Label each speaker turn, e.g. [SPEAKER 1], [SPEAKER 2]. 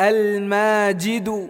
[SPEAKER 1] الماجد.